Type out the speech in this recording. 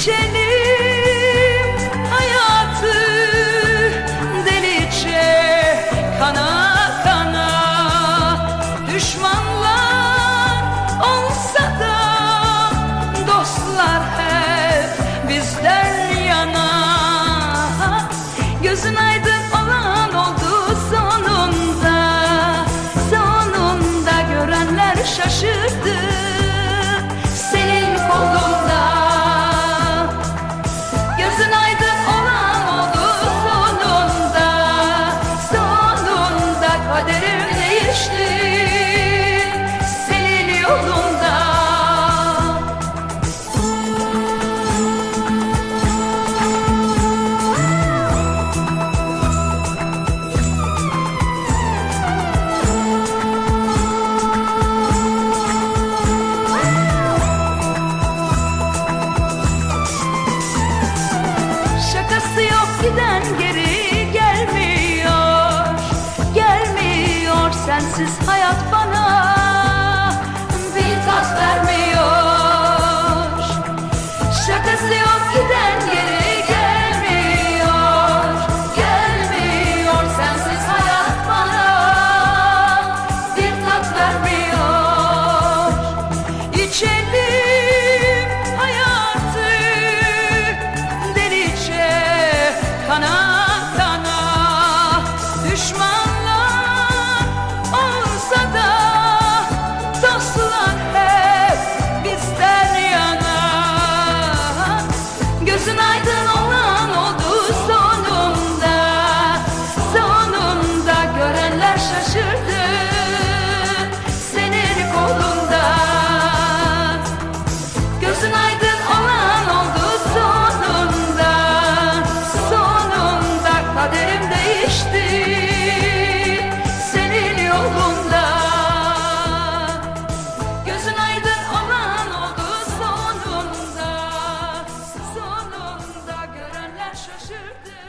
içelim hayatı delice kana düşmanlar olsa dostlar hep bizden yana. Gözün aydın sensiz hayat bana düşürdü